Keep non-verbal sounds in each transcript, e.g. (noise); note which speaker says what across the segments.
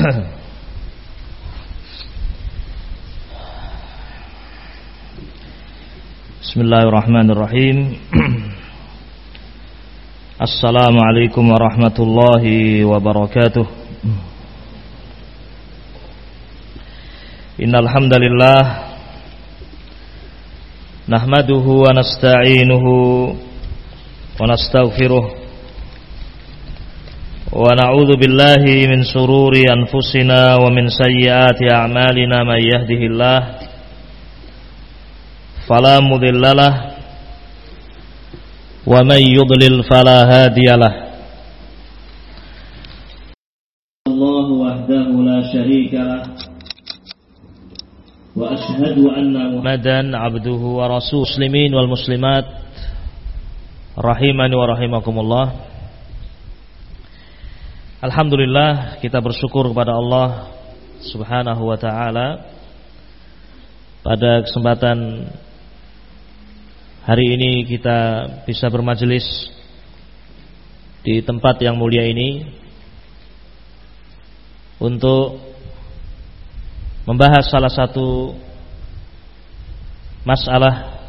Speaker 1: (clears throat) Bismillahirrahmanirrahim. (clears throat) Assalamualaikum warahmatullahi wabarakatuh. Innal hamdalillah nahmaduhu wa nasta'inuhu wa nastaghfiruh ونعوذ بالله من سرور أنفسنا ومن سيئات أعمالنا من يهده الله فلا مذل له ومن يضلل فلا هادي له الله وحده لا شريك له وأشهد أن محمدا عبده ورسوله المسلمين والمسلمات رحمني ورحمكم الله. Alhamdulillah kita bersyukur kepada Allah Subhanahu wa taala pada kesempatan hari ini kita bisa bermajelis di tempat yang mulia ini untuk membahas salah satu masalah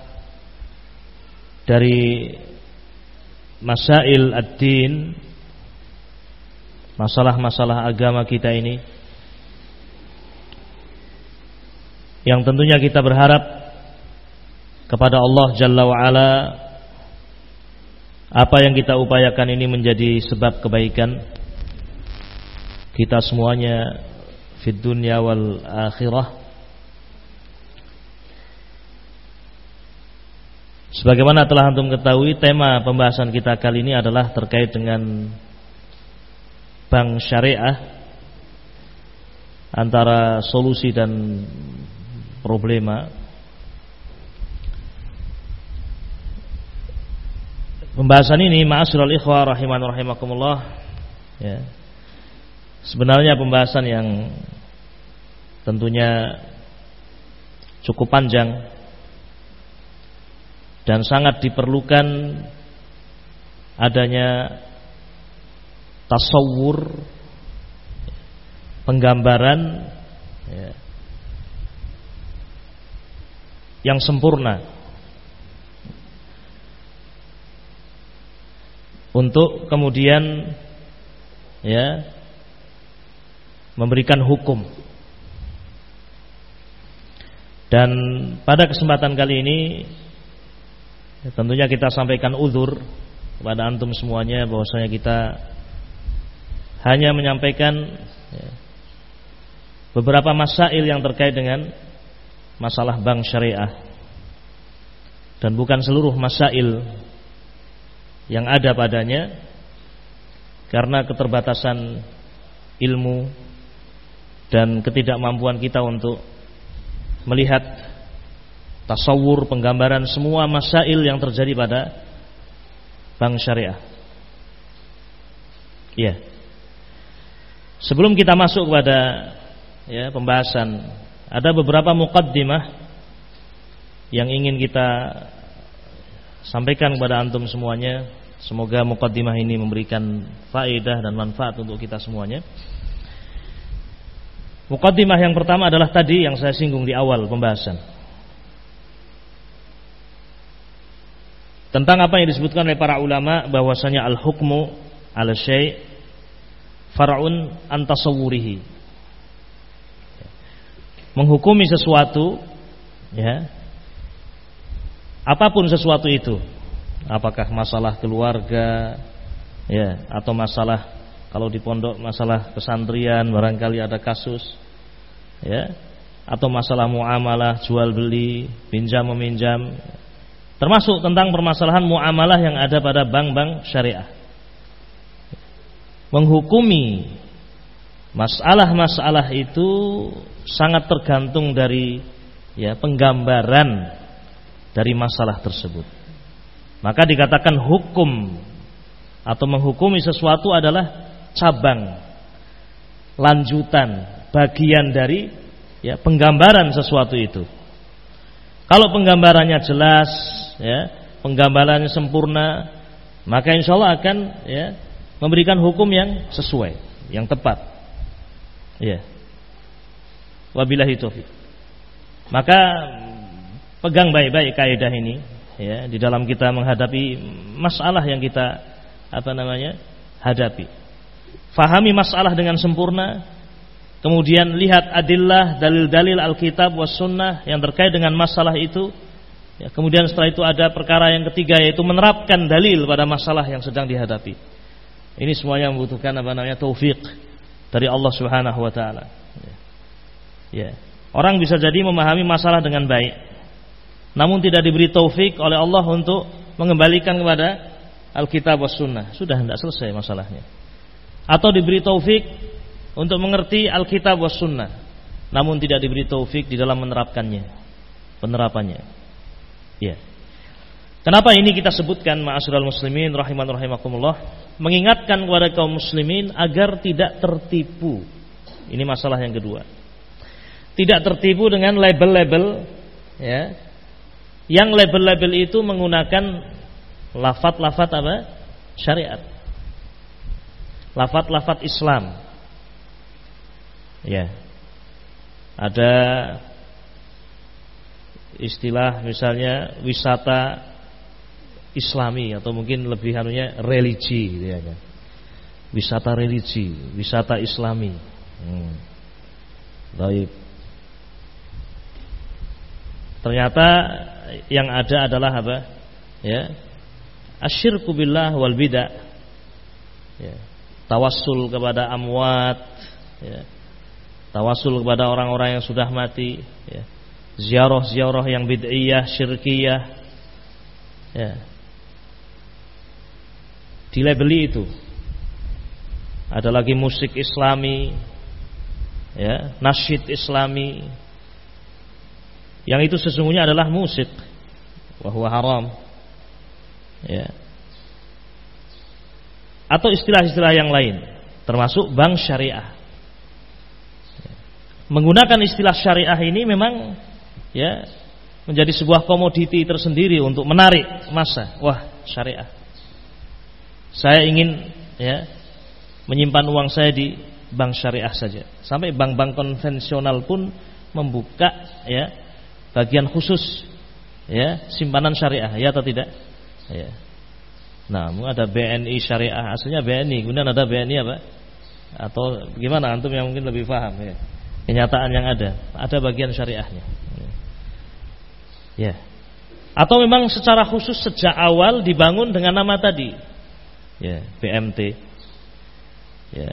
Speaker 1: dari masail ad-din masalah-masalah agama kita ini yang tentunya kita berharap kepada Allah Jalla wa ala apa yang kita upayakan ini menjadi sebab kebaikan kita semuanya fid dunya wal akhirah. Sebagaimana telah antum ketahui tema pembahasan kita kali ini adalah terkait dengan bank syariah antara solusi dan problema Pembahasan ini ma'asyiral ikhwah rahiman rahimakumullah ya. Sebenarnya pembahasan yang tentunya cukup panjang dan sangat diperlukan adanya tasawur penggambaran ya, yang sempurna. Untuk kemudian ya memberikan hukum. Dan pada kesempatan kali ini ya, tentunya kita sampaikan uzur kepada antum semuanya bahwasanya kita hanya menyampaikan ya, beberapa masail yang terkait dengan masalah bank syariah dan bukan seluruh masail yang ada padanya karena keterbatasan ilmu dan ketidakmampuan kita untuk melihat tasawur penggambaran semua masail yang terjadi pada bank syariah. Iya. Yeah. Sebelum kita masuk kepada ya, pembahasan, ada beberapa mukaddimah yang ingin kita sampaikan kepada antum semuanya. Semoga mukaddimah ini memberikan faedah dan manfaat untuk kita semuanya. Mukaddimah yang pertama adalah tadi yang saya singgung di awal pembahasan. Tentang apa yang disebutkan oleh para ulama bahwasanya al-hukmu al syai' far'un antasawurihi menghukumi sesuatu ya. Apa pun sesuatu itu. Apakah masalah keluarga ya atau masalah kalau di pondok masalah pesantren barangkali ada kasus ya. Atau masalah muamalah jual beli pinjam meminjam. Termasuk tentang permasalahan muamalah yang ada pada bank-bank syariah menghukumi masalah-masalah itu sangat tergantung dari ya penggambaran dari masalah tersebut. Maka dikatakan hukum atau menghukumi sesuatu adalah cabang lanjutan bagian dari ya penggambaran sesuatu itu. Kalau penggambarannya jelas ya, penggambarannya sempurna, maka insya Allah akan ya memberikan hukum yang sesuai, yang tepat. Ya. Wabillahi taufik. Maka pegang baik-baik kaidah ini ya di dalam kita menghadapi masalah yang kita apa namanya? hadapi. Fahami masalah dengan sempurna, kemudian lihat adillah dalil-dalil Alkitab was sunnah yang terkait dengan masalah itu. Ya, kemudian setelah itu ada perkara yang ketiga yaitu menerapkan dalil pada masalah yang sedang dihadapi. Ini semuanya membutuhkan apa namanya taufik dari Allah Subhanahu wa taala. Ya. Orang bisa jadi memahami masalah dengan baik. Namun tidak diberi taufik oleh Allah untuk mengembalikan kepada Alkitab was sunnah. Sudah tidak selesai masalahnya. Atau diberi taufik untuk mengerti Alkitab was sunnah. Namun tidak diberi taufik di dalam menerapkannya. Penerapannya. Ya. Kenapa ini kita sebutkan ma'asyiral muslimin rahiman rahimakumullah mengingatkan kepada kaum muslimin agar tidak tertipu. Ini masalah yang kedua. Tidak tertipu dengan label-label ya. Yang label-label itu menggunakan lafat-lafat apa? syariat. Lafat-lafat Islam. Ya. Ada istilah misalnya wisata islami atau mungkin lebih hanunya religi gitu ya kan. Wisata religi, wisata islami. Hmm. Ternyata yang ada adalah apa? Ya. Asyirku billah wal bidah. Ya. Tawassul kepada amwat, ya. Tawassul kepada orang-orang yang sudah mati, ya. Ziarah-ziarah yang bid'iyah, syirkiyah. Ya dilabeli itu. Ada lagi musik Islami, ya, nasyid Islami. Yang itu sesungguhnya adalah musik, bahwa haram. Ya. Atau istilah-istilah yang lain, termasuk bank syariah. Menggunakan istilah syariah ini memang ya menjadi sebuah komoditi tersendiri untuk menarik masa. Wah, syariah. Saya ingin ya menyimpan uang saya di bank syariah saja. Sampai bank-bank konvensional pun membuka ya bagian khusus ya simpanan syariah ya atau tidak? Ya. Nah, ada BNI syariah aslinya BNI, kemudian ada BNI apa? Atau gimana antum yang mungkin lebih paham ya. Kenyataan yang ada, ada bagian syariahnya. Ya. Atau memang secara khusus sejak awal dibangun dengan nama tadi ya BMT ya.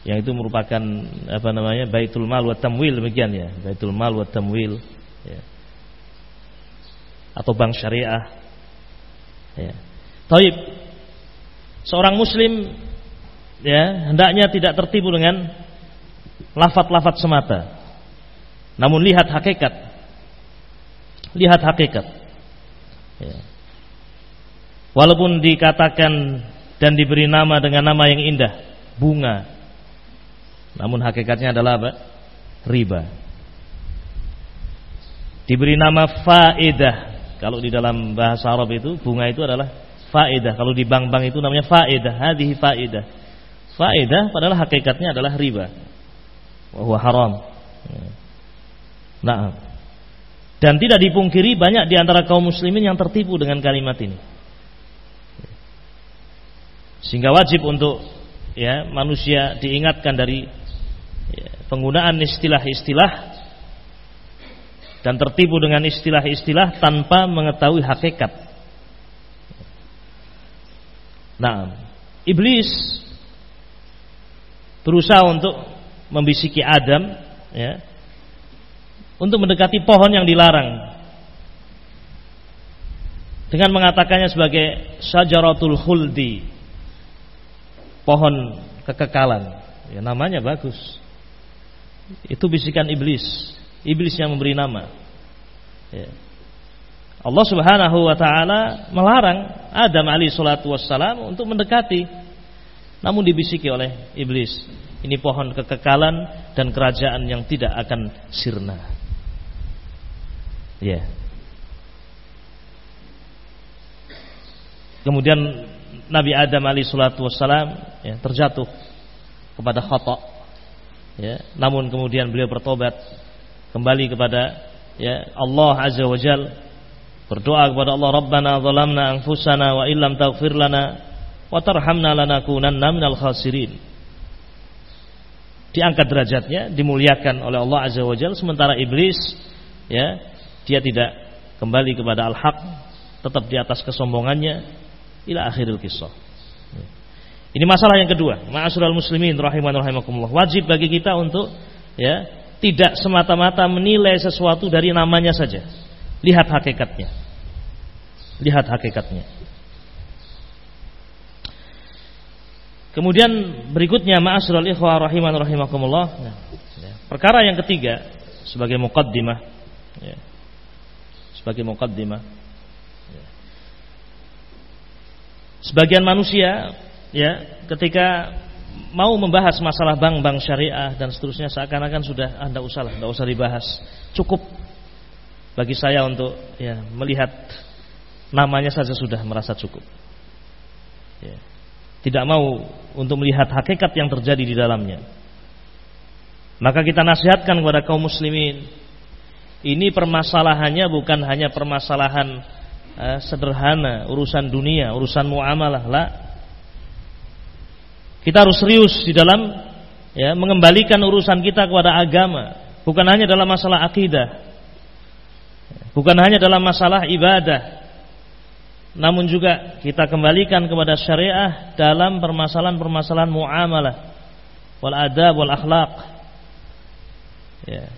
Speaker 1: Yang itu merupakan apa namanya Baitul Mal wa Tamwil demikian ya. Baitul Mal wa Tamwil ya. Atau bank syariah. Ya. Taib. Seorang muslim ya hendaknya tidak tertipu dengan lafat-lafat semata. Namun lihat hakikat. Lihat hakikat. Ya Walaupun dikatakan dan diberi nama dengan nama yang indah, bunga. Namun hakikatnya adalah apa? Riba. Diberi nama faedah. Kalau di dalam bahasa Arab itu bunga itu adalah faedah. Kalau di bank-bank itu namanya faedah. Hadhihi faedah. Faedah padahal hakikatnya adalah riba. Wahwa haram. Nah. Dan tidak dipungkiri banyak di antara kaum muslimin yang tertipu dengan kalimat ini. Sehingga wajib untuk ya manusia diingatkan dari ya, penggunaan istilah-istilah dan tertipu dengan istilah-istilah tanpa mengetahui hakikat. Nah, iblis berusaha untuk membisiki Adam ya untuk mendekati pohon yang dilarang dengan mengatakannya sebagai syajaratul khuldi pohon kekekalan. Ya namanya bagus. Itu bisikan iblis. Iblis yang memberi nama. Ya. Allah Subhanahu wa taala melarang Adam alaihi salatu wassalam untuk mendekati. Namun dibisiki oleh iblis. Ini pohon kekekalan dan kerajaan yang tidak akan sirna. Ya. Kemudian Nabi Adam alaihi salatu wassalam ya, terjatuh kepada khotok ya. Namun kemudian beliau bertobat kembali kepada ya Allah azza wajal berdoa kepada Allah Rabbana zalamna anfusana wa illam taghfir lana wa tarhamna lanakunanna minal khasirin. Diangkat derajatnya dimuliakan oleh Allah azza wajal sementara iblis ya dia tidak kembali kepada al-haq tetap di atas kesombongannya ila akhiril kisah ini masalah yang kedua, ma'asyiral muslimin rahiman rahimakumullah. Wajib bagi kita untuk ya, tidak semata-mata menilai sesuatu dari namanya saja. Lihat hakikatnya. Lihat hakikatnya. Kemudian berikutnya ma'asyiral ikhwah rahiman rahimakumullah. Ya, perkara yang ketiga sebagai muqaddimah ya, sebagai muqaddimah ya. Sebagian manusia ya ketika mau membahas masalah bank-bank syariah dan seterusnya seakan-akan sudah anda ah, usah tidak usah dibahas. Cukup bagi saya untuk ya melihat namanya saja sudah merasa cukup. Ya. Tidak mau untuk melihat hakikat yang terjadi di dalamnya. Maka kita nasihatkan kepada kaum muslimin, ini permasalahannya bukan hanya permasalahan eh, sederhana, urusan dunia, urusan muamalah lah, kita harus serius di dalam ya, mengembalikan urusan kita kepada agama, bukan hanya dalam masalah akidah, bukan hanya dalam masalah ibadah, namun juga kita kembalikan kepada syariah dalam permasalahan-permasalahan muamalah, wal adab, wal akhlak. Ya.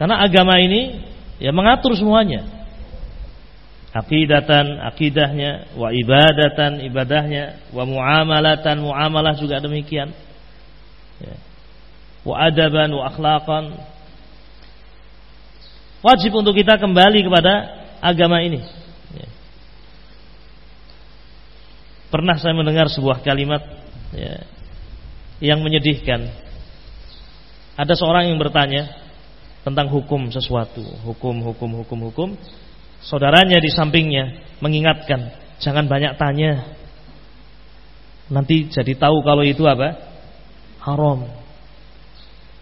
Speaker 1: Karena agama ini ya mengatur semuanya akidatan akidahnya wa ibadatan ibadahnya wa muamalatan muamalah juga demikian. Ya. wa adaban wa akhlaqan. Wajib untuk kita kembali kepada agama ini. Ya. pernah saya mendengar sebuah kalimat ya, yang menyedihkan. Ada seorang yang bertanya tentang hukum sesuatu. Hukum hukum hukum hukum Saudaranya di sampingnya mengingatkan, jangan banyak tanya. Nanti jadi tahu kalau itu apa? Haram.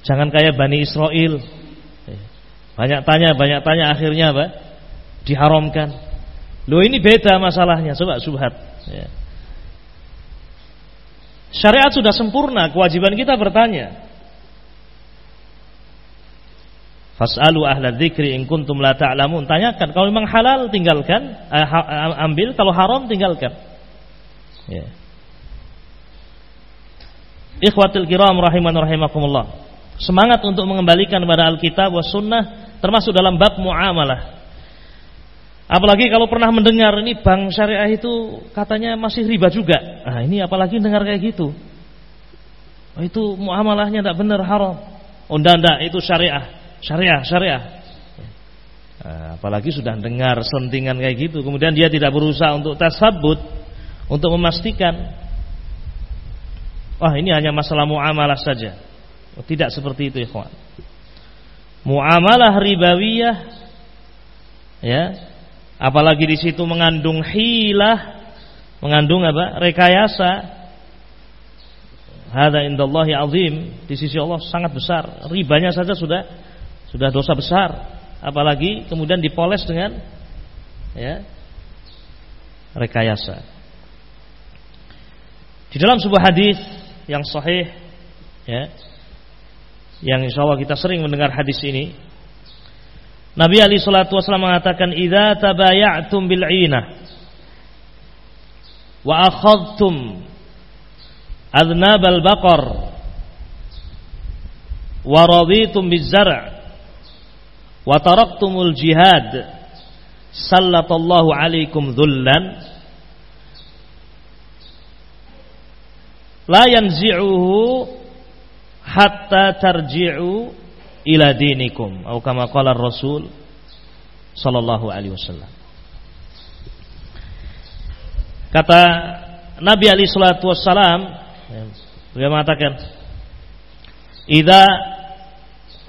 Speaker 1: Jangan kayak Bani Israel. Banyak tanya, banyak tanya akhirnya apa? Diharamkan. Loh ini beda masalahnya, coba subhat. Ya. Syariat sudah sempurna, kewajiban kita bertanya. Fas'alu ahla dzikri in kuntum la ta'lamun. Tanyakan kalau memang halal tinggalkan, eh, ambil, kalau haram tinggalkan. Ya. Ikhwatul kiram rahiman rahimakumullah. Semangat untuk mengembalikan kepada Alkitab was sunnah termasuk dalam bab muamalah. Apalagi kalau pernah mendengar ini bank syariah itu katanya masih riba juga. Nah, ini apalagi dengar kayak gitu. Oh, itu muamalahnya tidak benar haram. Oh, enggak, itu syariah syariah, syariah. Nah, apalagi sudah dengar sentingan kayak gitu, kemudian dia tidak berusaha untuk tasabut, untuk memastikan, wah ini hanya masalah muamalah saja. Oh, tidak seperti itu, ikhwan. Muamalah ribawiyah, ya, apalagi di situ mengandung hilah, mengandung apa? Rekayasa. Hada indallahi azim di sisi Allah sangat besar. Ribanya saja sudah sudah dosa besar, apalagi kemudian dipoles dengan ya rekayasa. Di dalam sebuah hadis yang sahih ya yang insya Allah kita sering mendengar hadis ini Nabi Ali Shallallahu Wasallam mengatakan idza tabaya'tum bil 'inah wa akhadtum adnab al baqar wa raditum biz zar' wa taraktumul jihad sallallahu alaikum dhullan la yanzi'uhu hatta tarji'u ila dinikum atau kama qala Rasul sallallahu alaihi wasallam kata Nabi Ali sallallahu wasallam beliau mengatakan idza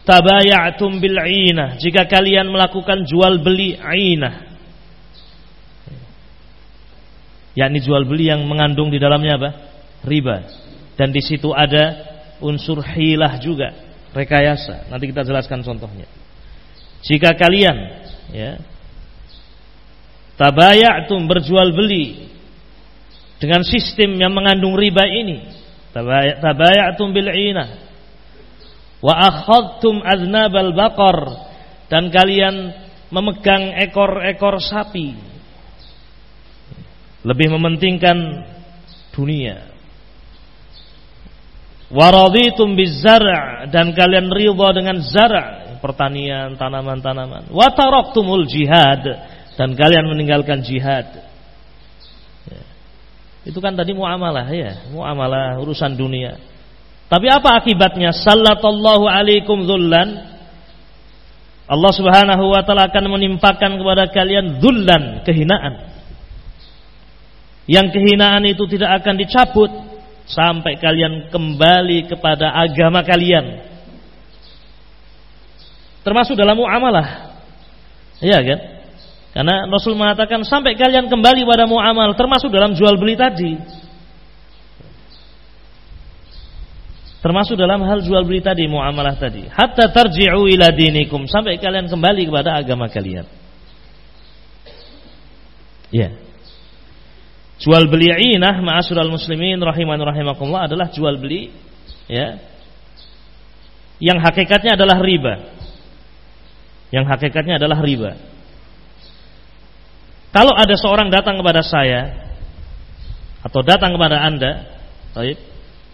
Speaker 1: tabayatum bil ainah. Jika kalian melakukan jual beli ainah. Yakni jual beli yang mengandung di dalamnya apa? Riba. Dan di situ ada unsur hilah juga, rekayasa. Nanti kita jelaskan contohnya. Jika kalian ya tabayatum berjual beli dengan sistem yang mengandung riba ini, tabayatum bil inah wa akhadtum aznabal baqar. Dan kalian memegang ekor-ekor sapi. Lebih mementingkan dunia. Waraditum bizar' dan kalian ridha dengan zara' pertanian tanaman-tanaman. Wa taraktumul jihad. Dan kalian meninggalkan jihad. Ya. itu kan tadi muamalah ya. Muamalah urusan dunia tapi apa akibatnya sallallahu alaikum dzullan Allah Subhanahu wa taala akan menimpakan kepada kalian dzullan kehinaan yang kehinaan itu tidak akan dicabut sampai kalian kembali kepada agama kalian. Termasuk dalam muamalah. Iya kan? Karena Rasul mengatakan sampai kalian kembali pada muamal termasuk dalam jual beli tadi. Termasuk dalam hal jual beli tadi, muamalah tadi. Hatta tarji'u ila dinikum sampai kalian kembali kepada agama kalian. Ya. Jual beli inah ma'asyiral muslimin rahiman rahimakumullah adalah jual beli ya. Yang hakikatnya adalah riba. Yang hakikatnya adalah riba. Kalau ada seorang datang kepada saya atau datang kepada Anda, baik,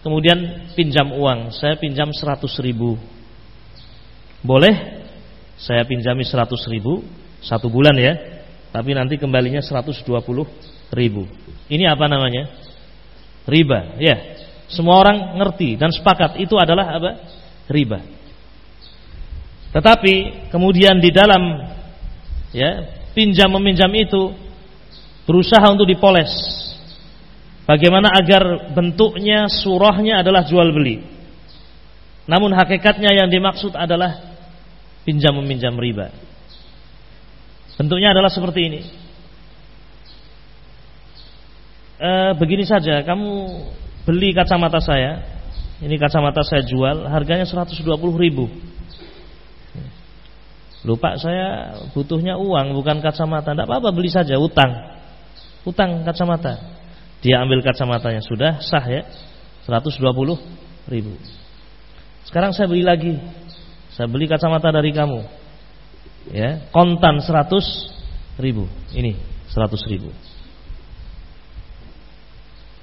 Speaker 1: kemudian pinjam uang, saya pinjam 100 ribu. Boleh saya pinjami 100 ribu satu bulan ya, tapi nanti kembalinya 120 ribu. Ini apa namanya? Riba. Ya, semua orang ngerti dan sepakat itu adalah apa? Riba. Tetapi kemudian di dalam ya pinjam meminjam itu berusaha untuk dipoles. Bagaimana agar bentuknya surahnya adalah jual beli. Namun hakikatnya yang dimaksud adalah pinjam meminjam riba. Bentuknya adalah seperti ini e, begini saja, kamu beli kacamata saya, ini kacamata saya jual, harganya 120 ribu. Lupa saya butuhnya uang bukan kacamata, tidak apa-apa beli saja utang, utang kacamata. Dia ambil kacamatanya sudah sah ya, 120 ribu. Sekarang saya beli lagi, saya beli kacamata dari kamu, ya kontan 100 ribu, ini 100 ribu.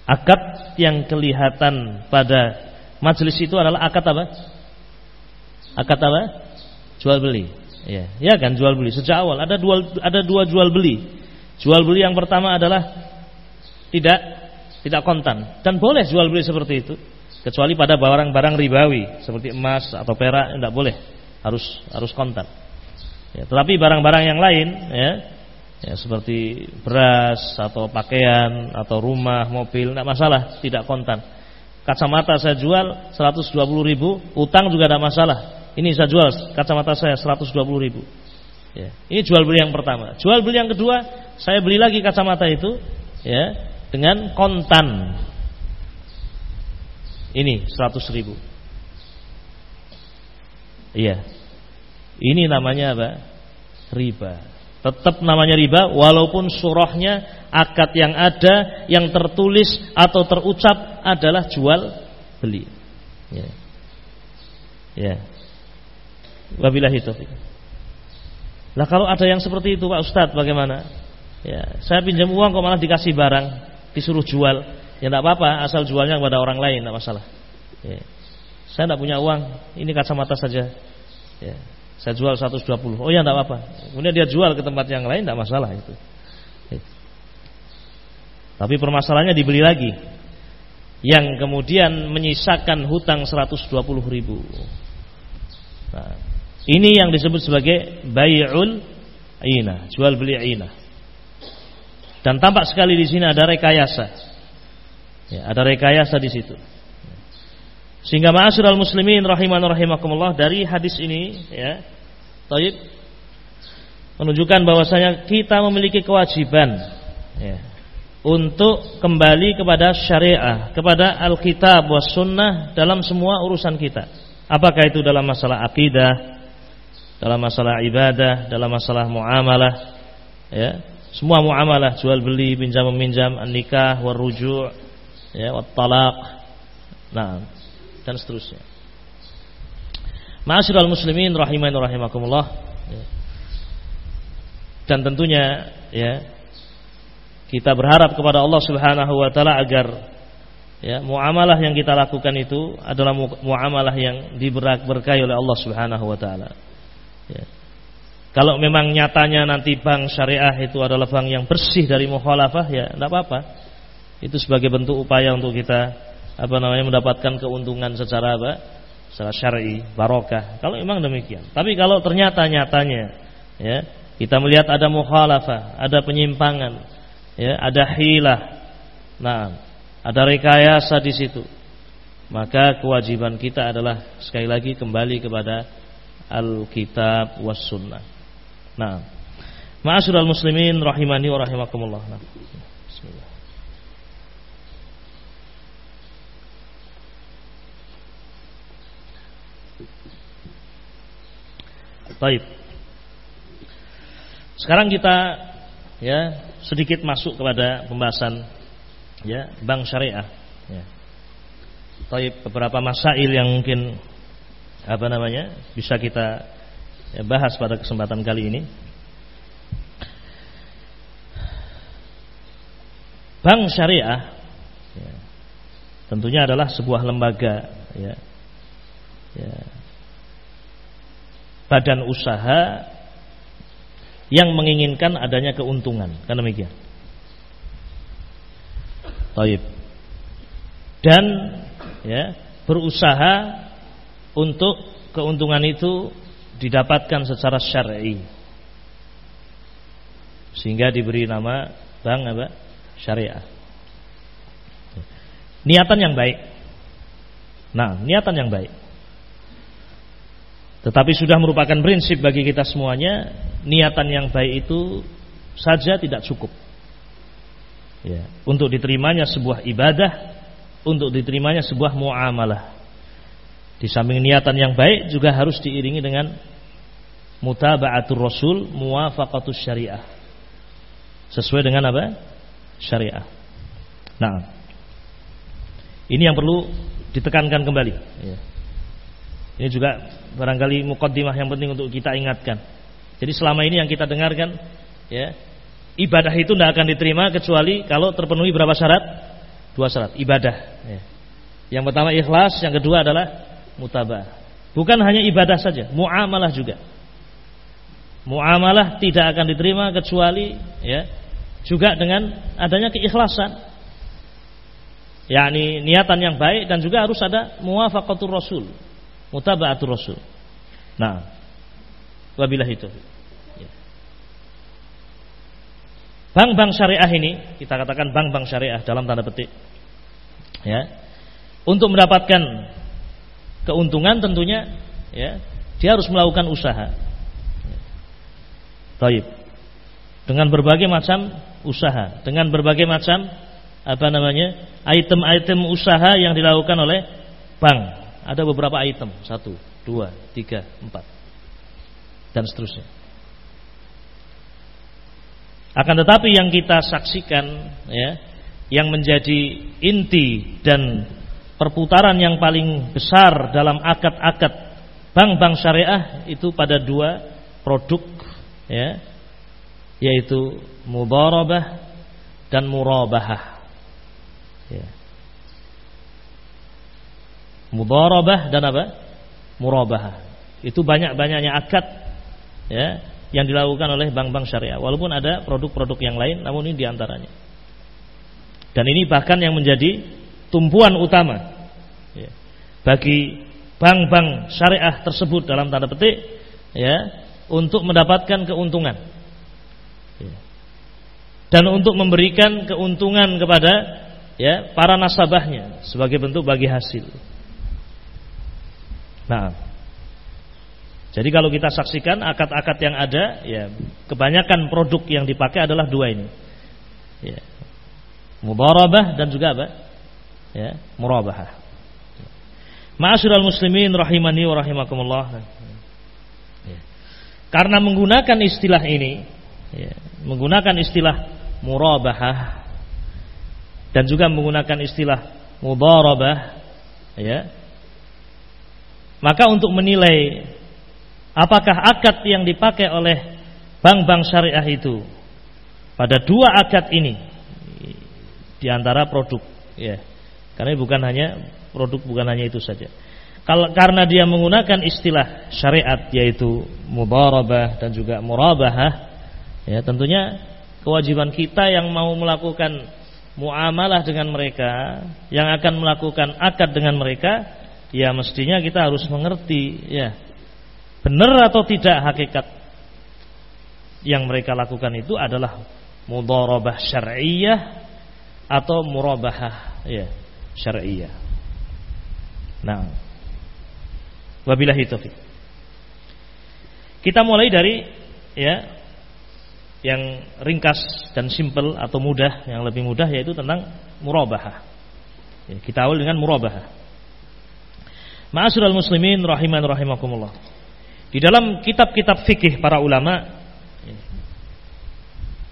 Speaker 1: Akad yang kelihatan pada majelis itu adalah akad apa? Akad apa? Jual beli. Ya, ya kan jual beli. Sejak awal ada dua ada dua jual beli. Jual beli yang pertama adalah tidak tidak kontan dan boleh jual beli seperti itu kecuali pada barang-barang ribawi seperti emas atau perak tidak boleh harus harus kontan. Ya, tetapi barang-barang yang lain ya ya, seperti beras atau pakaian atau rumah, mobil, tidak masalah, tidak kontan. Kacamata saya jual 120 ribu, utang juga tidak masalah. Ini saya jual kacamata saya 120 ribu. Ya. Ini jual beli yang pertama. Jual beli yang kedua, saya beli lagi kacamata itu, ya, dengan kontan. Ini 100 ribu. Iya. Ini namanya apa? Riba. Tetap namanya riba walaupun surahnya akad yang ada yang tertulis atau terucap adalah jual beli. Ya. Ya. Wabillahi. Lah kalau ada yang seperti itu Pak Ustadz bagaimana? Ya, saya pinjam uang kok malah dikasih barang, disuruh jual. Ya tidak apa-apa, asal jualnya kepada orang lain tidak masalah. Ya. Saya tidak punya uang, ini kacamata saja. Ya. Saya jual 120. Oh ya tidak apa-apa. Kemudian dia jual ke tempat yang lain tidak masalah itu. itu. Tapi permasalahannya dibeli lagi. Yang kemudian menyisakan hutang 120 ribu. Nah, ini yang disebut sebagai bay'ul ina, jual beli ina. Dan tampak sekali di sini ada rekayasa. Ya, ada rekayasa di situ. Sehingga ma'asyiral muslimin rahiman rahimakumullah dari hadis ini ya. Taib menunjukkan bahwasanya kita memiliki kewajiban ya, untuk kembali kepada syariah, kepada Alkitab was sunnah dalam semua urusan kita. Apakah itu dalam masalah akidah, dalam masalah ibadah, dalam masalah muamalah, ya. Semua muamalah jual beli, pinjam meminjam, nikah, warujuk, ya, wat talaq. Nah, dan seterusnya. Ma'asyiral muslimin rahimani rahimakumullah. Ya. Dan tentunya ya kita berharap kepada Allah Subhanahu wa taala agar ya muamalah yang kita lakukan itu adalah muamalah yang diberkahi oleh Allah Subhanahu wa taala. Ya. Kalau memang nyatanya nanti bank syariah itu adalah bank yang bersih dari mukhalafah ya tidak apa-apa. Itu sebagai bentuk upaya untuk kita apa namanya mendapatkan keuntungan secara apa? secara syar'i, barokah. Kalau memang demikian. Tapi kalau ternyata nyatanya ya, kita melihat ada mukhalafah, ada penyimpangan, ya, ada hilah. Nah, ada rekayasa di situ. Maka kewajiban kita adalah sekali lagi kembali kepada Alkitab was sunnah. Nah, ma'asyiral muslimin rahimani wa rahimakumullah. Nah. Baik. Sekarang kita ya sedikit masuk kepada pembahasan ya bank syariah ya. Taib beberapa masail yang mungkin apa namanya bisa kita bahas pada kesempatan kali ini. Bank syariah ya, tentunya adalah sebuah lembaga ya, ya, badan usaha yang menginginkan adanya keuntungan. Kan demikian. Taib. Dan ya, berusaha untuk keuntungan itu didapatkan secara syar'i. Sehingga diberi nama bank apa? Syariah. Niatan yang baik. Nah, niatan yang baik. Tetapi sudah merupakan prinsip bagi kita semuanya, niatan yang baik itu saja tidak cukup. Ya, untuk diterimanya sebuah ibadah, untuk diterimanya sebuah muamalah. Di samping niatan yang baik juga harus diiringi dengan mutaba'atul rasul, muwafaqatus syariah. Sesuai dengan apa? Syariah. Nah, ini yang perlu ditekankan kembali. Ya. Ini juga barangkali mukaddimah yang penting untuk kita ingatkan. Jadi selama ini yang kita dengarkan ya, ibadah itu tidak akan diterima kecuali kalau terpenuhi berapa syarat? Dua syarat, ibadah ya. Yang pertama ikhlas, yang kedua adalah mutabah. Bukan hanya ibadah saja, muamalah juga. Muamalah tidak akan diterima kecuali ya, juga dengan adanya keikhlasan. yakni niatan yang baik dan juga harus ada muwafaqatur rasul mutaba'atul rasul. Nah, wabilah itu. Ya. Bank-bank syariah ini kita katakan bank-bank syariah dalam tanda petik. Ya. Untuk mendapatkan keuntungan tentunya ya, dia harus melakukan usaha. Baik. Dengan berbagai macam usaha, dengan berbagai macam apa namanya? item-item usaha yang dilakukan oleh bank ada beberapa item satu, dua, tiga, empat dan seterusnya. Akan tetapi yang kita saksikan ya, yang menjadi inti dan perputaran yang paling besar dalam akad-akad bank-bank syariah itu pada dua produk ya, yaitu mudarabah dan murabahah. Ya mudarabah dan apa? Murabahah. Itu banyak-banyaknya akad ya yang dilakukan oleh bank-bank syariah. Walaupun ada produk-produk yang lain, namun ini di antaranya. Dan ini bahkan yang menjadi tumpuan utama ya, bagi bank-bank syariah tersebut dalam tanda petik ya untuk mendapatkan keuntungan ya. dan untuk memberikan keuntungan kepada ya para nasabahnya sebagai bentuk bagi hasil. Nah, jadi kalau kita saksikan akad-akad yang ada, ya kebanyakan produk yang dipakai adalah dua ini. Ya. Mudarabah dan juga apa? Ya, murabahah. Ma'asyiral muslimin rahimani wa rahimakumullah. Ya. Karena menggunakan istilah ini, ya, menggunakan istilah murabahah dan juga menggunakan istilah mudarabah, ya. Maka untuk menilai apakah akad yang dipakai oleh bank-bank syariah itu pada dua akad ini di antara produk ya karena bukan hanya produk bukan hanya itu saja. Kalau karena dia menggunakan istilah syariat yaitu mudarabah dan juga murabahah ya tentunya kewajiban kita yang mau melakukan muamalah dengan mereka yang akan melakukan akad dengan mereka ya mestinya kita harus mengerti ya benar atau tidak hakikat yang mereka lakukan itu adalah mudharabah syar'iyyah atau murabahah ya syar'iyyah. Nah. Wabillahi taufik. Kita mulai dari ya yang ringkas dan simpel atau mudah, yang lebih mudah yaitu tentang murabahah. Ya, kita awal dengan murabahah. Ma'asyiral muslimin rahiman rahimakumullah. Di dalam kitab-kitab fikih para ulama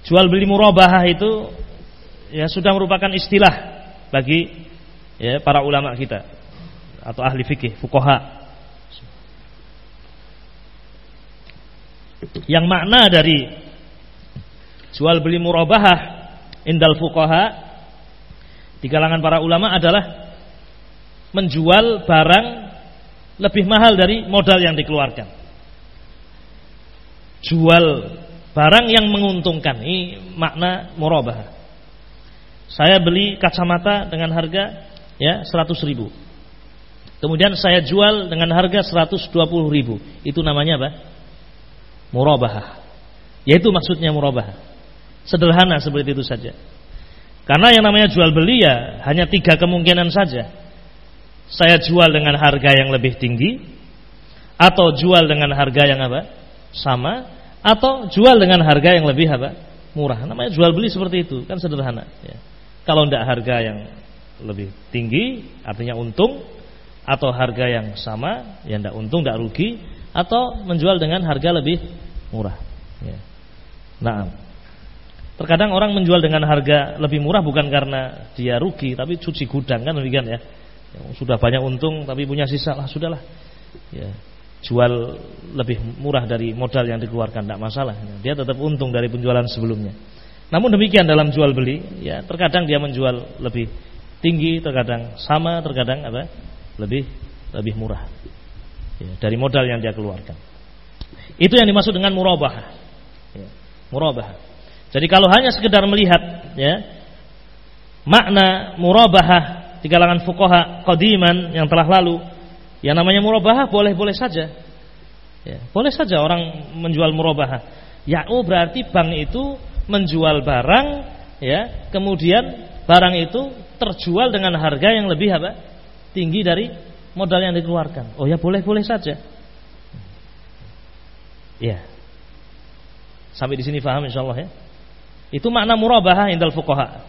Speaker 1: jual beli murabahah itu ya sudah merupakan istilah bagi ya para ulama kita atau ahli fikih, fuqaha. Yang makna dari jual beli murabahah indal fuqaha di kalangan para ulama adalah menjual barang lebih mahal dari modal yang dikeluarkan jual barang yang menguntungkan. Ini makna murabah. Saya beli kacamata dengan harga ya 100 ribu. Kemudian saya jual dengan harga 120 ribu. Itu namanya apa? Murabah. Yaitu maksudnya murabah. Sederhana seperti itu saja. Karena yang namanya jual beli ya hanya tiga kemungkinan saja. Saya jual dengan harga yang lebih tinggi atau jual dengan harga yang apa? Sama atau jual dengan harga yang lebih apa? murah. Namanya jual beli seperti itu, kan sederhana ya. Kalau tidak harga yang lebih tinggi artinya untung atau harga yang sama yang tidak untung tidak rugi atau menjual dengan harga lebih murah ya. Nah, terkadang orang menjual dengan harga lebih murah bukan karena dia rugi tapi cuci gudang kan demikian ya. Sudah banyak untung tapi punya sisa lah sudahlah. Ya jual lebih murah dari modal yang dikeluarkan tidak masalah dia tetap untung dari penjualan sebelumnya namun demikian dalam jual beli ya terkadang dia menjual lebih tinggi terkadang sama terkadang apa? Lebih lebih murah. Ya, dari modal yang dia keluarkan. Itu yang dimaksud dengan murabah. Ya, murabah. Jadi kalau hanya sekedar melihat ya makna murabahah di kalangan fuqaha qadiman yang telah lalu yang namanya murabahah boleh-boleh saja. Ya, boleh saja orang menjual murabahah. Ya, oh berarti bank itu menjual barang ya, kemudian barang itu terjual dengan harga yang lebih apa? tinggi dari modal yang dikeluarkan. Oh ya boleh-boleh saja. Ya. Sampai di sini paham insyaallah ya. Itu makna murabahah indal fuqaha.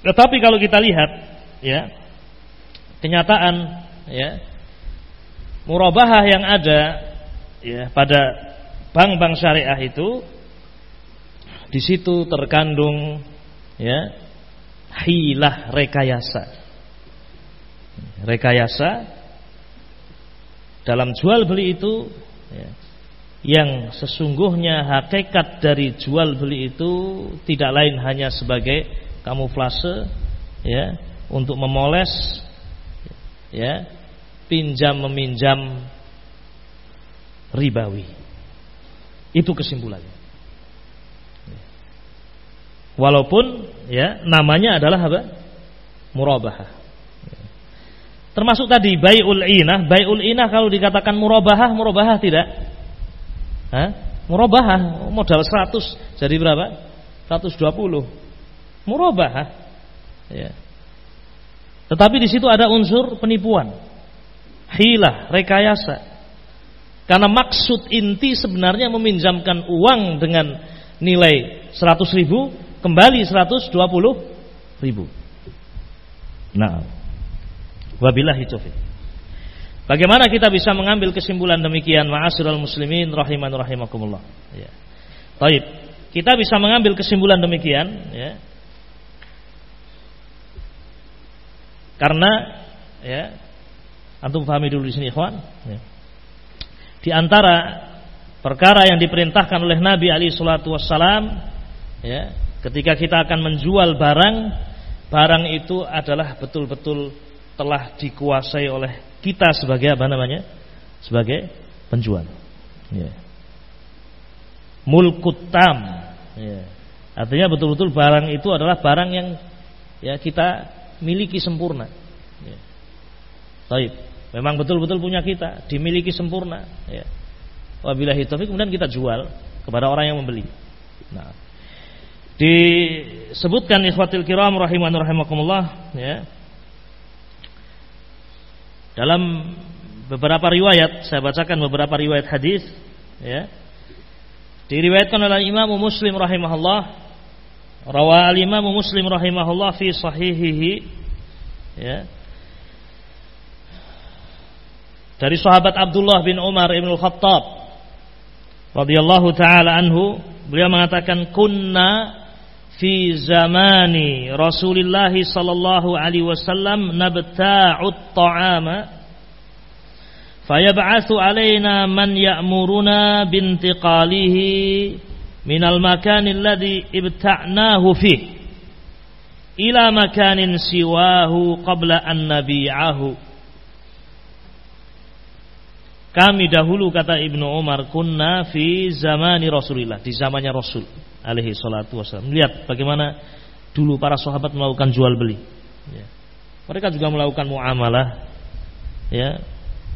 Speaker 1: Tetapi kalau kita lihat ya, kenyataan ya murabahah yang ada ya pada bank-bank syariah itu di situ terkandung ya. Hilah rekayasa. Rekayasa dalam jual beli itu ya, yang sesungguhnya hakikat dari jual beli itu tidak lain hanya sebagai kamuflase ya untuk memoles ya pinjam meminjam ribawi. Itu kesimpulannya walaupun ya namanya adalah apa? Murabahah. Termasuk tadi baiul inah. Baiul inah kalau dikatakan murabahah murabahah tidak? Hah? murabahah. Modal 100 jadi berapa? 120 murabahah. Ya. Tetapi di situ ada unsur penipuan, hilah, rekayasa. Karena maksud inti sebenarnya meminjamkan uang dengan nilai 100 ribu, kembali 120 ribu. Nah, wabillahi taufiq. Bagaimana kita bisa mengambil kesimpulan demikian ma'asyiral muslimin rahiman rahimakumullah. Ya. Baik, kita bisa mengambil kesimpulan demikian ya. Karena ya antum pahami dulu di sini ikhwan ya. Di antara perkara yang diperintahkan oleh Nabi Ali Shallallahu Wasallam, ya, ketika kita akan menjual barang, barang itu adalah betul-betul telah dikuasai oleh kita sebagai apa namanya, sebagai penjual. Ya. Mulkutam, ya. artinya betul-betul barang itu adalah barang yang ya kita miliki sempurna. Ya. Taib. Memang betul-betul punya kita, dimiliki sempurna. Ya wabillahi taufik kemudian kita jual kepada orang yang membeli. Nah, disebutkan ikhwatil kiram rahiman rahimakumullah ya. Dalam beberapa riwayat, saya bacakan beberapa riwayat hadis ya. Diriwayatkan oleh Imam Muslim rahimahullah, rawa al-Imam Muslim rahimahullah fi sahihihi ya. Dari sahabat Abdullah bin Umar Ibn Khattab radhiyallahu taala anhu beliau mengatakan kunna fi zamani Rasulullah sallallahu alaihi wasallam nabta'ut ta'ama fayab'atsu alaina man ya'muruna bintiqalihi minal makan alladhi ibta'nahu fihi ila makanin siwahu qabla an nabi'ahu. Kami dahulu kata Ibnu Umar kunna fi zamani Rasulillah, di zamannya Rasul alaihi salatu wasallam. Lihat bagaimana dulu para sahabat melakukan jual beli. Ya. Mereka juga melakukan muamalah. Ya.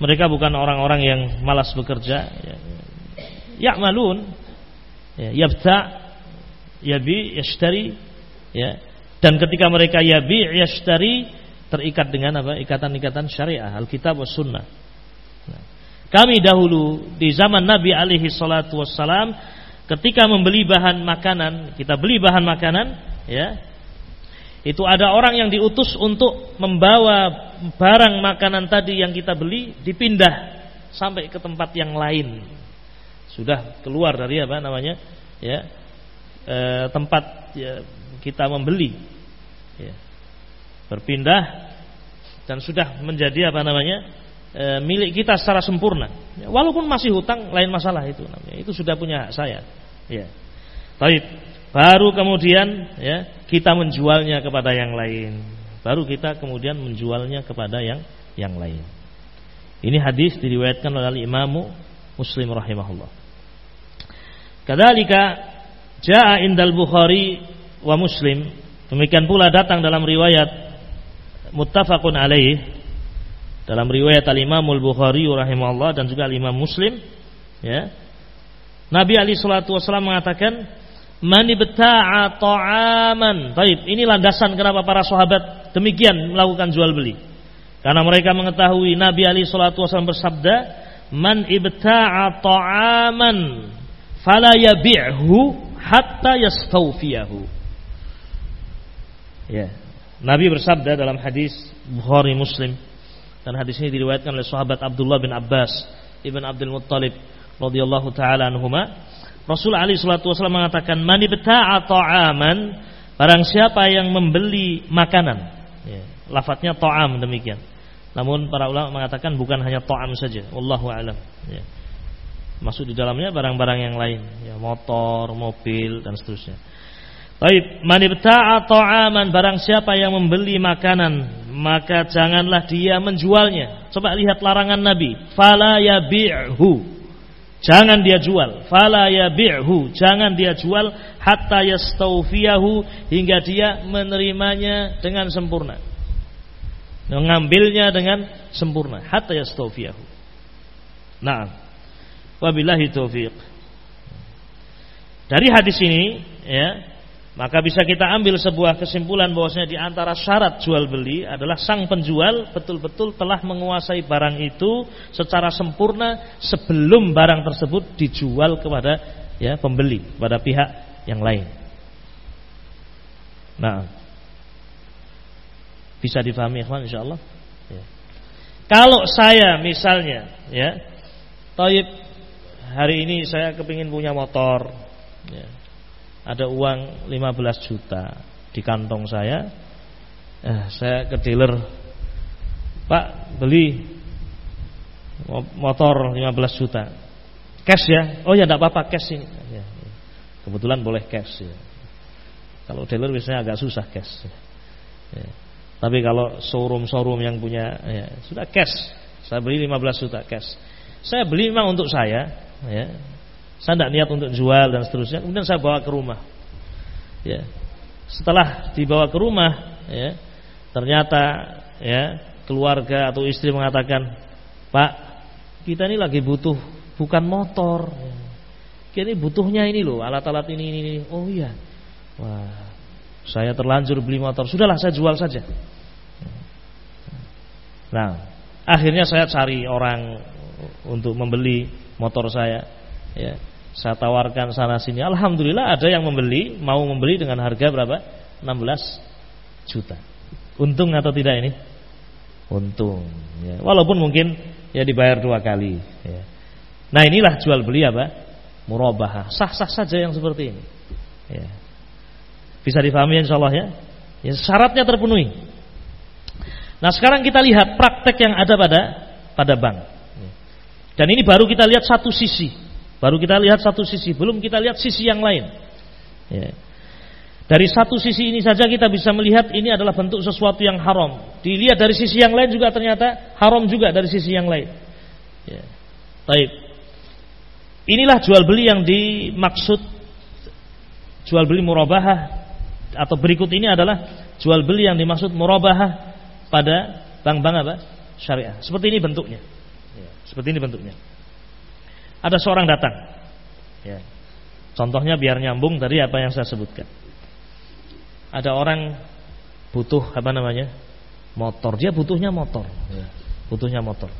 Speaker 1: Mereka bukan orang-orang yang malas bekerja. Ya. Ya'malun. Ya. Yabta, yabi, yashtari. Ya. Dan ketika mereka yabi, yashtari terikat dengan apa? Ikatan-ikatan syariah, Alkitab was sunnah. Nah. Kami dahulu di zaman Nabi alaihi salatu wassalam ketika membeli bahan makanan, kita beli bahan makanan, ya. Itu ada orang yang diutus untuk membawa barang makanan tadi yang kita beli dipindah sampai ke tempat yang lain. Sudah keluar dari apa namanya? Ya. E, tempat ya, kita membeli. Ya. Berpindah dan sudah menjadi apa namanya? E, milik kita secara sempurna. Ya, walaupun masih hutang lain masalah itu Itu sudah punya hak saya. Ya. Tapi baru kemudian ya kita menjualnya kepada yang lain. Baru kita kemudian menjualnya kepada yang yang lain. Ini hadis diriwayatkan oleh Imam Muslim rahimahullah. Kadzalika jaa indal Bukhari wa Muslim. Demikian pula datang dalam riwayat muttafaqun alaih dalam riwayat Al-Imamul Bukhari rahimahullah dan juga Al-Imam Muslim ya. Nabi Ali salatu wasallam mengatakan man ibta'a ta'aman. Baik, ini landasan kenapa para sahabat demikian melakukan jual beli. Karena mereka mengetahui Nabi Ali salatu wasallam bersabda, "Man ibta'a ta'aman fala yabi'hu hatta yastawfiyahu." Ya. Nabi bersabda dalam hadis Bukhari Muslim dan hadis ini diriwayatkan oleh sahabat Abdullah bin Abbas ibn Abdul Muttalib radhiyallahu taala anhuma. Rasul Ali sallallahu wasallam mengatakan, "Man ibta'a ta'aman" barang siapa yang membeli makanan. Ya, lafadznya ta'am demikian. Namun para ulama mengatakan bukan hanya ta'am saja, wallahu alam. Ya. Masuk di dalamnya barang-barang yang lain, ya, motor, mobil dan seterusnya. Baik, man ibta'a ta'aman barang siapa yang membeli makanan, maka janganlah dia menjualnya. Coba lihat larangan Nabi, fala yabi'hu. Jangan dia jual, fala yabi'hu. Jangan dia jual hatta yastawfiyahu hingga dia menerimanya dengan sempurna. Mengambilnya dengan sempurna hatta yastawfiyahu. Nah, wabillahi taufiq. Dari hadis ini ya maka bisa kita ambil sebuah kesimpulan bahwasanya di antara syarat jual beli adalah sang penjual betul-betul telah menguasai barang itu secara sempurna sebelum barang tersebut dijual kepada ya pembeli, pada pihak yang lain. Nah, bisa difahami ikhwan insyaallah. Ya. Kalau saya misalnya ya, Taib hari ini saya kepingin punya motor ya. Ada uang 15 juta di kantong saya. Eh, saya ke dealer Pak beli motor 15 juta cash ya oh ya tidak apa-apa cash ini ya, ya. kebetulan boleh cash ya. kalau dealer biasanya agak susah cash ya. Ya. tapi kalau showroom-showroom yang punya ya, sudah cash saya beli 15 juta cash saya beli memang untuk saya ya. Saya tidak niat untuk jual dan seterusnya kemudian saya bawa ke rumah ya setelah dibawa ke rumah ya ternyata ya keluarga atau istri mengatakan Pak kita ini lagi butuh bukan motor. Kini butuhnya ini loh, alat-alat ini, ini, ini. Oh iya. Wah, saya terlanjur beli motor. Sudahlah saya jual saja. Nah, akhirnya saya cari orang untuk membeli motor saya. Ya, saya tawarkan sana sini. Alhamdulillah ada yang membeli, mau membeli dengan harga berapa? 16 juta. Untung atau tidak ini? Untung. Ya. Walaupun mungkin ya dibayar dua kali. Ya. Nah inilah jual beli apa? Murabahah. Sah-sah saja yang seperti ini. Ya. Bisa difahami insya Allah ya? ya. Syaratnya terpenuhi. Nah sekarang kita lihat praktek yang ada pada pada bank. Dan ini baru kita lihat satu sisi. Baru kita lihat satu sisi. Belum kita lihat sisi yang lain. Ya. Dari satu sisi ini saja kita bisa melihat ini adalah bentuk sesuatu yang haram. Dilihat dari sisi yang lain juga ternyata haram juga dari sisi yang lain. Ya. Baik. Inilah jual beli yang dimaksud jual beli murabahah atau berikut ini adalah jual beli yang dimaksud murabahah pada bank-bank apa? syariah. Seperti ini bentuknya. Ya, seperti ini bentuknya. Ada seorang datang. Ya. Contohnya biar nyambung tadi apa yang saya sebutkan. Ada orang butuh apa namanya? motor. Dia butuhnya motor. Ya. Butuhnya motor.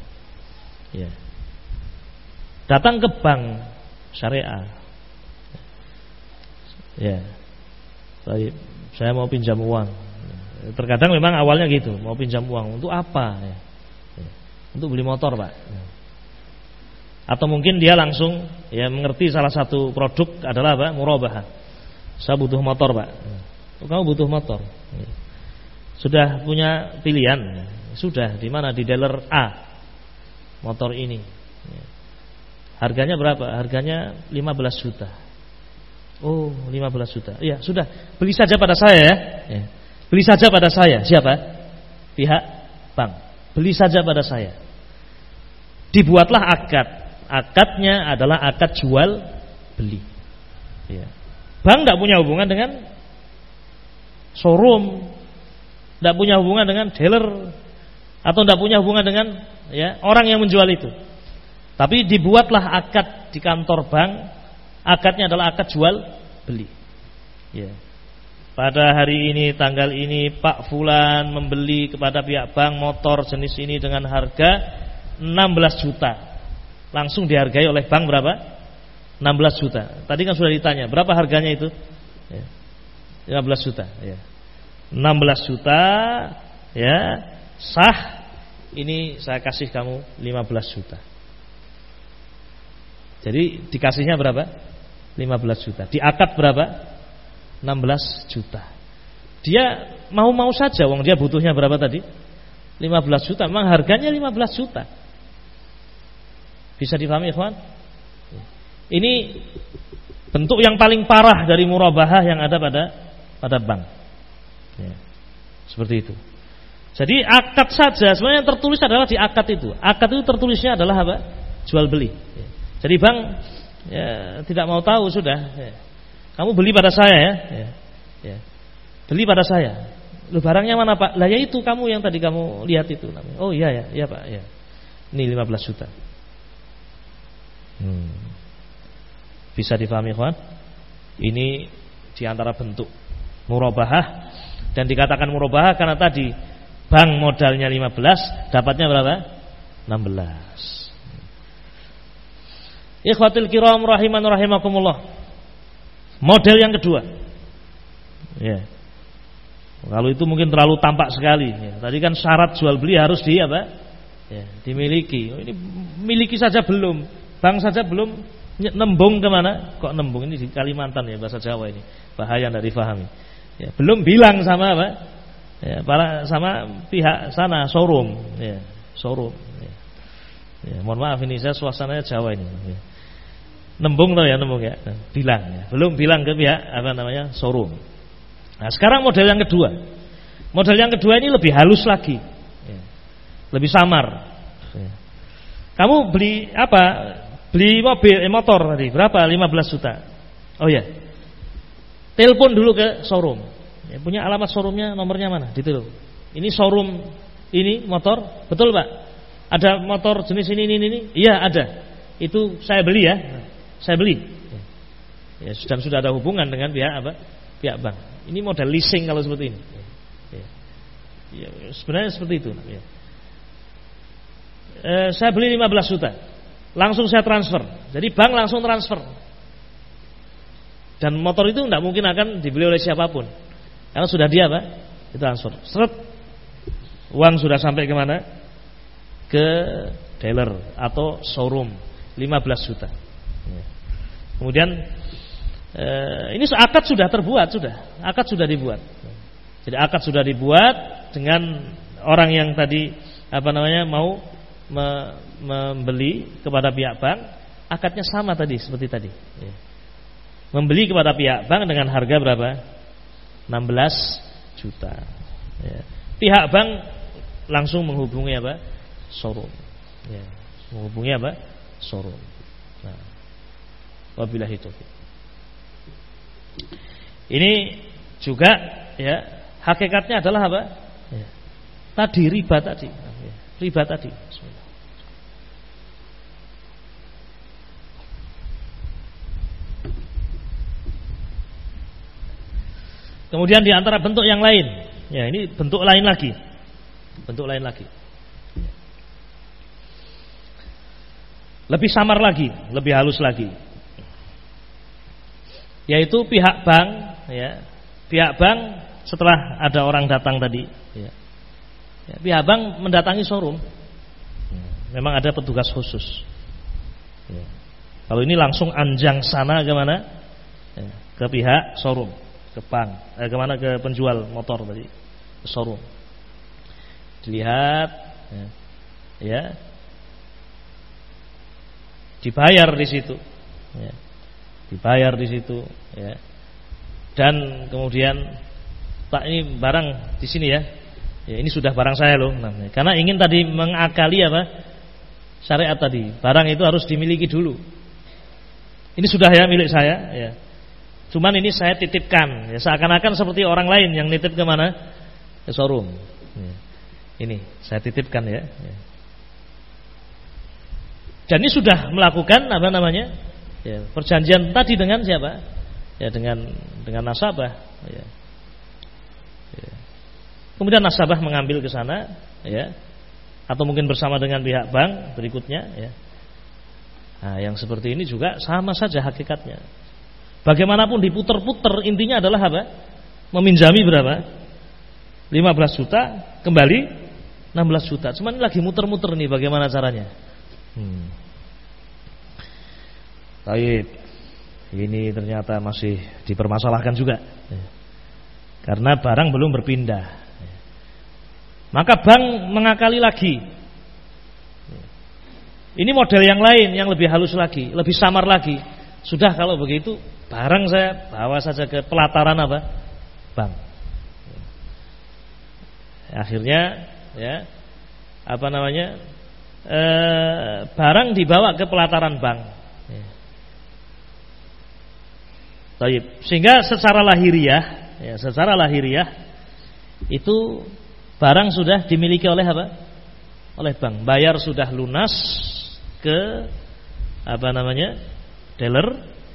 Speaker 1: Ya datang ke bank syariah. Ya. Baik, saya mau pinjam uang. Terkadang memang awalnya gitu, mau pinjam uang untuk apa ya? ya. Untuk beli motor, Pak. Atau mungkin dia langsung ya mengerti salah satu produk adalah apa? Murabahah. Saya butuh motor, Pak. Oh, kamu butuh motor. Sudah punya pilihan? Sudah, di mana? Di dealer A. Motor ini. Harganya berapa? Harganya 15 juta. Oh, 15 juta. Iya, sudah. Beli saja pada saya ya. ya. Beli saja pada saya. Siapa? Pihak bank. Beli saja pada saya. Dibuatlah akad. Akadnya adalah akad jual beli. Ya. Bank tidak punya hubungan dengan showroom, tidak punya hubungan dengan dealer, atau tidak punya hubungan dengan ya orang yang menjual itu. Tapi dibuatlah akad di kantor bank. Akadnya adalah akad jual beli. Ya. Pada hari ini tanggal ini Pak Fulan membeli kepada pihak bank motor jenis ini dengan harga 16 juta. Langsung dihargai oleh bank berapa? 16 juta. Tadi kan sudah ditanya, berapa harganya itu? Ya. 15 juta, ya. 16 juta ya, sah. Ini saya kasih kamu 15 juta. Jadi dikasihnya berapa? 15 juta. Di akad berapa? 16 juta. Dia mau-mau saja wong dia butuhnya berapa tadi? 15 juta. Memang harganya 15 juta. Bisa dipahami ikhwan? Ini bentuk yang paling parah dari murabahah yang ada pada pada bank. Ya. Seperti itu. Jadi akad saja sebenarnya yang tertulis adalah di akad itu. Akad itu tertulisnya adalah apa? Jual beli. Ya. Jadi bang ya, tidak mau tahu sudah. Ya. Kamu beli pada saya ya. ya. ya. Beli pada saya. Lu barangnya mana pak? Lah ya itu kamu yang tadi kamu lihat itu. Oh iya ya, iya pak. Ya. Ini 15 juta. Hmm. Bisa difahami kawan? Ini di antara bentuk murabahah dan dikatakan murabahah karena tadi bank modalnya 15 dapatnya berapa? 16 Ikhwatil kiram rahiman rahimakumullah. Model yang kedua. Ya. Kalau itu mungkin terlalu tampak sekali. Ya. Tadi kan syarat jual beli harus di apa? Ya, dimiliki. Oh, ini miliki saja belum, bank saja belum nembung ke mana? Kok nembung ini di Kalimantan ya bahasa Jawa ini. Bahaya tidak difahami. Ya, belum bilang sama apa? Ya, para sama pihak sana showroom, ya, showroom. Ya. Ya, mohon maaf ini saya suasananya Jawa ini. Ya. Nembung tau ya nembung ya, bilang ya. Belum bilang ke pihak apa namanya showroom. Nah sekarang model yang kedua Model yang kedua ini lebih halus lagi ya. Lebih samar ya. Kamu beli apa? Beli mobil, eh, motor tadi Berapa? 15 juta Oh ya Telepon dulu ke showroom ya, Punya alamat showroomnya nomornya mana? Detail. Ini showroom ini motor Betul pak? Ada motor jenis ini, ini, ini? Iya ada Itu saya beli ya Saya beli ya, Dan sudah ada hubungan dengan pihak apa? Pihak bank ini modal leasing kalau seperti ini. Ya. Ya, sebenarnya seperti itu. Ya. E, saya beli 15 juta, langsung saya transfer. Jadi bank langsung transfer. Dan motor itu tidak mungkin akan dibeli oleh siapa pun, karena sudah dia apa? Ditransfer. Seret, uang sudah sampai ke mana? Ke dealer atau showroom 15 juta. Ya. Kemudian Eh, ini akad sudah terbuat sudah, akad sudah dibuat. Jadi akad sudah dibuat dengan orang yang tadi apa namanya mau me, membeli kepada pihak bank, akadnya sama tadi seperti tadi. Ya. Membeli kepada pihak bank dengan harga berapa? 16 juta. Ya. Pihak bank langsung menghubungi apa? Showroom. Ya. Menghubungi apa? Showroom. Nah. Wabillahi taufiq. Ini juga ya hakikatnya adalah apa? Ya. Tadi riba tadi, ya. Riba tadi. Kemudian di antara bentuk yang lain, ya ini bentuk lain lagi, bentuk lain lagi. Lebih samar lagi, lebih halus lagi. Yaitu pihak bank ya. Pihak bank setelah ada orang datang tadi ya, ya pihak bank mendatangi showroom. Memang ada petugas khusus. Ya. kalau ini langsung anjang sana ke mana? Ya, ke pihak showroom ke bank. Eh, ke mana? Ke penjual motor tadi ke showroom. Dilihat ya, ya. Dibayar di situ. Ya. Dibayar di situ ya. Dan kemudian Pak ini barang di sini ya. Ya ini sudah barang saya loh namanya. Karena ingin tadi mengakali apa? Syariat tadi. Barang itu harus dimiliki dulu. Ini sudah ya milik saya ya. Cuman ini saya titipkan ya seakan-akan seperti orang lain yang nitip ke mana? Ke showroom. Ya. Ini saya titipkan ya. ya. Dan ini sudah melakukan apa namanya? Ya, perjanjian tadi dengan siapa? Ya dengan dengan nasabah. Ya. Kemudian nasabah mengambil ke sana, ya, atau mungkin bersama dengan pihak bank berikutnya, ya. Nah, yang seperti ini juga sama saja hakikatnya. Bagaimanapun diputer-puter intinya adalah apa? Meminjami berapa? 15 juta kembali 16 juta. Cuman lagi muter-muter nih bagaimana caranya? Hmm. Ini ternyata masih dipermasalahkan juga. Karena barang belum berpindah. Maka bank mengakali lagi. Ini model yang lain yang lebih halus lagi, lebih samar lagi. Sudah kalau begitu, barang saya bawa saja ke pelataran apa? Bank. Akhirnya ya apa namanya? E, barang dibawa ke pelataran bank. Sehingga secara lahiriah, ya, secara lahiriah itu barang sudah dimiliki oleh apa? Oleh bank. Bayar sudah lunas ke apa namanya? dealer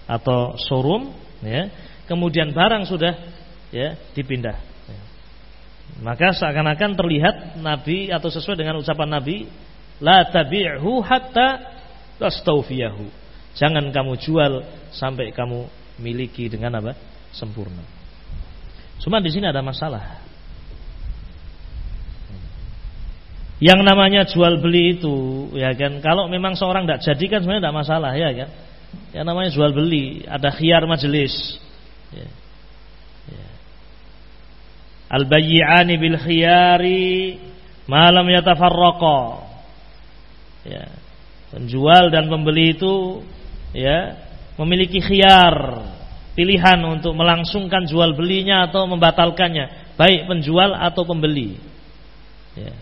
Speaker 1: atau showroom, ya. Kemudian barang sudah ya dipindah. Maka seakan-akan terlihat Nabi atau sesuai dengan ucapan Nabi, la tabi'hu hatta tastawfiyahu. Jangan kamu jual sampai kamu miliki dengan apa? sempurna. Cuma di sini ada masalah. Yang namanya jual beli itu, ya kan, kalau memang seorang tidak jadi kan sebenarnya tidak masalah, ya kan. Yang namanya jual beli, ada khiar majelis. Ya. Ya. Al bayyi'ani bil khiyari malam yatafarraqa. Ya. Penjual dan pembeli itu ya memiliki khiar pilihan untuk melangsungkan jual belinya atau membatalkannya, baik penjual atau pembeli. Ya.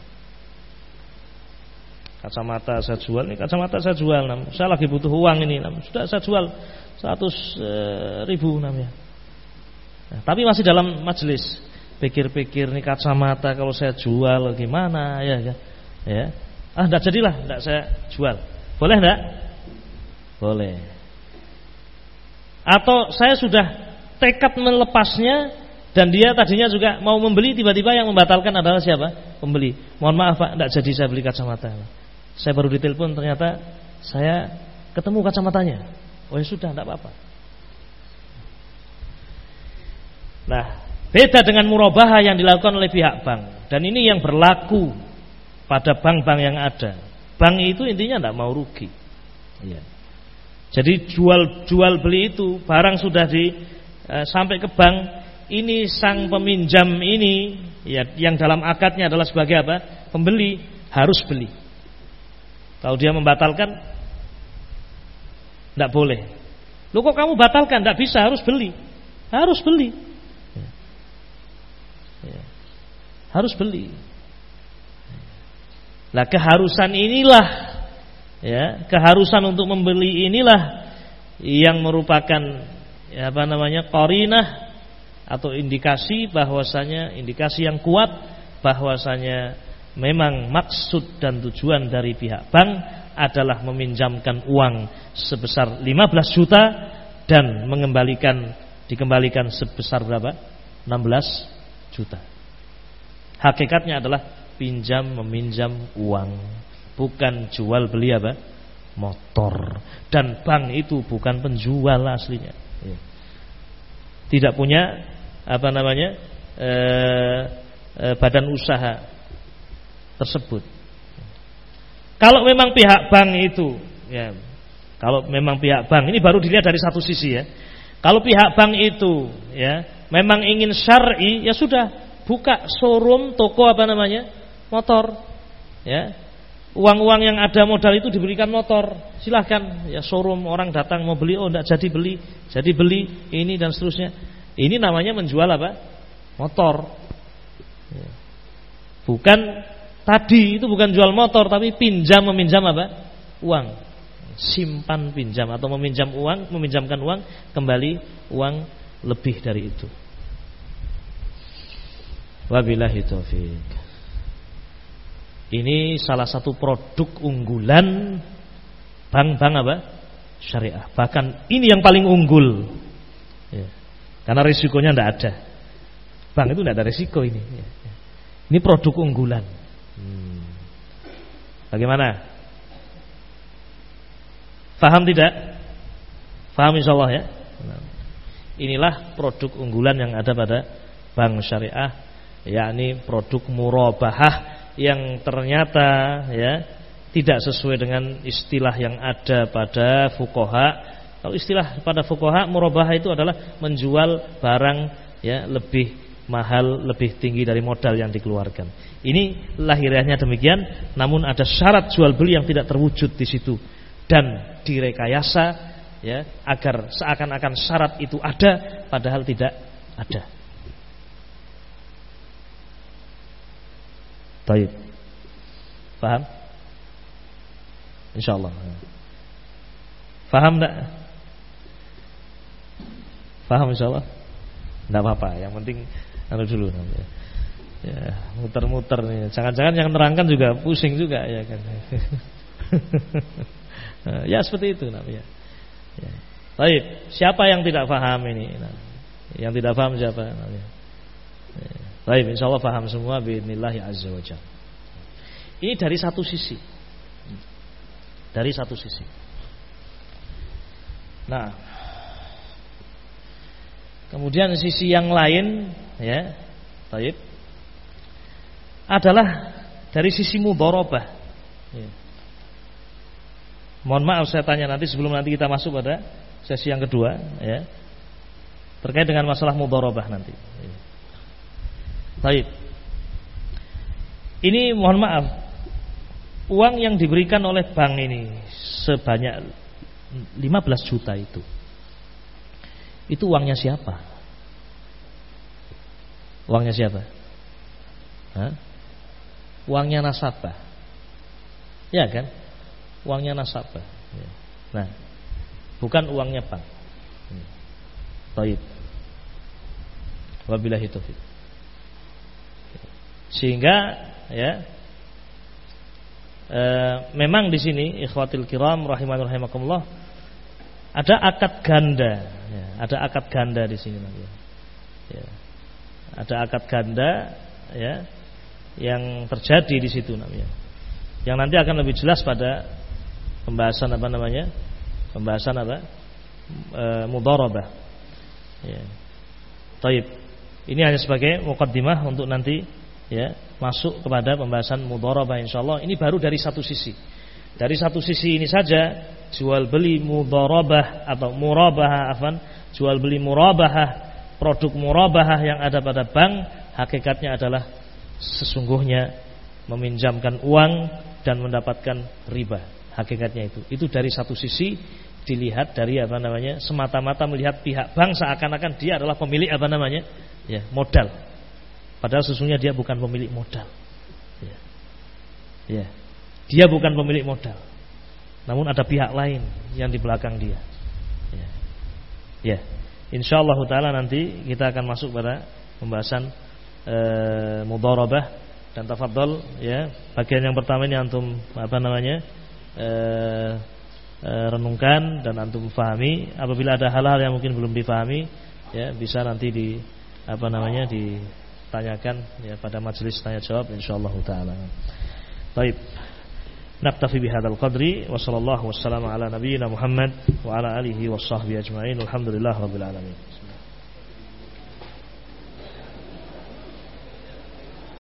Speaker 1: Kacamata saya jual ini kacamata saya jual, nam. saya lagi butuh uang ini, nam. sudah saya jual seratus e, ribu namanya. Nah, tapi masih dalam majelis, pikir-pikir nih kacamata kalau saya jual gimana ya, ya, ya. Ah, tidak jadilah, tidak saya jual. Boleh tidak? Boleh. Atau saya sudah tekad melepasnya dan dia tadinya juga mau membeli tiba-tiba yang membatalkan adalah siapa? Pembeli. Mohon maaf Pak, tidak jadi saya beli kacamata. Saya baru ditelepon ternyata saya ketemu kacamatanya. Oh ya sudah, tidak apa-apa. Nah, beda dengan murabaha yang dilakukan oleh pihak bank. Dan ini yang berlaku pada bank-bank yang ada. Bank itu intinya tidak mau rugi. Ya. Jadi jual jual beli itu barang sudah di e, sampai ke bank ini sang peminjam ini ya yang dalam akadnya adalah sebagai apa? Pembeli harus beli. Kalau dia membatalkan tidak boleh. Lu kok kamu batalkan? Tidak bisa, harus beli. Harus beli. Ya. Ya. Harus beli. Lah keharusan inilah ya keharusan untuk membeli inilah yang merupakan ya, apa namanya korinah atau indikasi bahwasanya indikasi yang kuat bahwasanya memang maksud dan tujuan dari pihak bank adalah meminjamkan uang sebesar 15 juta dan mengembalikan dikembalikan sebesar berapa? 16 juta. Hakikatnya adalah pinjam meminjam uang bukan jual beli apa? motor. Dan bank itu bukan penjual aslinya. Ya. Tidak punya apa namanya? E, e, badan usaha tersebut. Kalau memang pihak bank itu ya, kalau memang pihak bank ini baru dilihat dari satu sisi ya. Kalau pihak bank itu ya memang ingin syar'i ya sudah buka showroom toko apa namanya motor ya uang-uang yang ada modal itu diberikan motor silahkan ya showroom orang datang mau beli oh tidak jadi beli jadi beli ini dan seterusnya ini namanya menjual apa motor ya. bukan tadi itu bukan jual motor tapi pinjam meminjam apa uang simpan pinjam atau meminjam uang meminjamkan uang kembali uang lebih dari itu wabillahi taufik ini salah satu produk unggulan bank-bank apa? Syariah. Bahkan ini yang paling unggul. Ya. Karena risikonya tidak ada. Bank itu tidak ada risiko ini. Ya. Ini produk unggulan. Hmm. Bagaimana? Faham tidak? Faham insya Allah ya. Inilah produk unggulan yang ada pada bank syariah, yakni produk murabahah yang ternyata ya tidak sesuai dengan istilah yang ada pada fukoha. Kalau istilah pada fukoha murabah itu adalah menjual barang ya lebih mahal, lebih tinggi dari modal yang dikeluarkan. Ini lahiriahnya demikian, namun ada syarat jual beli yang tidak terwujud di situ dan direkayasa ya agar seakan-akan syarat itu ada padahal tidak ada. Baik. Paham? Insyaallah. Paham enggak? Paham insyaallah? Enggak apa-apa, yang penting anu dulu namanya. Ya, muter-muter nih. Jangan-jangan yang nerangkan juga pusing juga ya kan. (laughs) ya seperti itu namanya. Ya. Baik, siapa yang tidak paham ini? Nah, yang tidak paham siapa namanya? Ya. Baik, insyaallah paham semua bismillah azza wajalla. Ini dari satu sisi. Dari satu sisi. Nah, kemudian sisi yang lain ya, baik adalah dari sisi mudharabah. Ya. Mohon maaf saya tanya nanti sebelum nanti kita masuk pada sesi yang kedua ya. Terkait dengan masalah mudharabah nanti. Ya. Baik. Ini mohon maaf uang yang diberikan oleh bank ini sebanyak 15 juta itu. Itu uangnya siapa? Uangnya siapa? Hah? Uangnya nasabah. Ya kan? Uangnya nasabah. Ya. Nah, bukan uangnya bank. Hmm. Baik. Wabillahi taufik. Sehingga ya e, memang di sini ikhwatil kiram rahiman rahimakumullah ada akad ganda, ya, ada akad ganda di sini nanti. Ya. Ada akad ganda ya yang terjadi di situ namanya. Yang nanti akan lebih jelas pada pembahasan apa namanya? Pembahasan apa? E, mudharabah. Ya. Taib. Ini hanya sebagai mukaddimah untuk nanti ya masuk kepada pembahasan mudharabah insyaallah. Ini baru dari satu sisi. Dari satu sisi ini saja jual beli mudharabah atau murabahah afan, jual beli murabahah, produk murabahah yang ada pada bank hakikatnya adalah sesungguhnya meminjamkan uang dan mendapatkan riba. Hakikatnya itu. Itu dari satu sisi dilihat dari apa namanya semata-mata melihat pihak bank seakan-akan dia adalah pemilik apa namanya ya modal padahal sesungguhnya dia bukan pemilik modal ya. ya dia bukan pemilik modal namun ada pihak lain yang di belakang dia ya, ya. insyaallah taala nanti kita akan masuk pada pembahasan e, mudharabah dan tafadhol ya bagian yang pertama ini antum apa namanya eh, e, renungkan dan antum fahami. Apabila ada hal-hal yang mungkin belum difahami, ya bisa nanti di apa namanya ditanyakan ya pada majelis tanya jawab insyaallah taala. Baik. Naktafi bihadzal qadri wa sallallahu wassalamu ala nabiyyina Muhammad wa ala alihi washabbihi ajmain. Alhamdulillah rabbil alamin.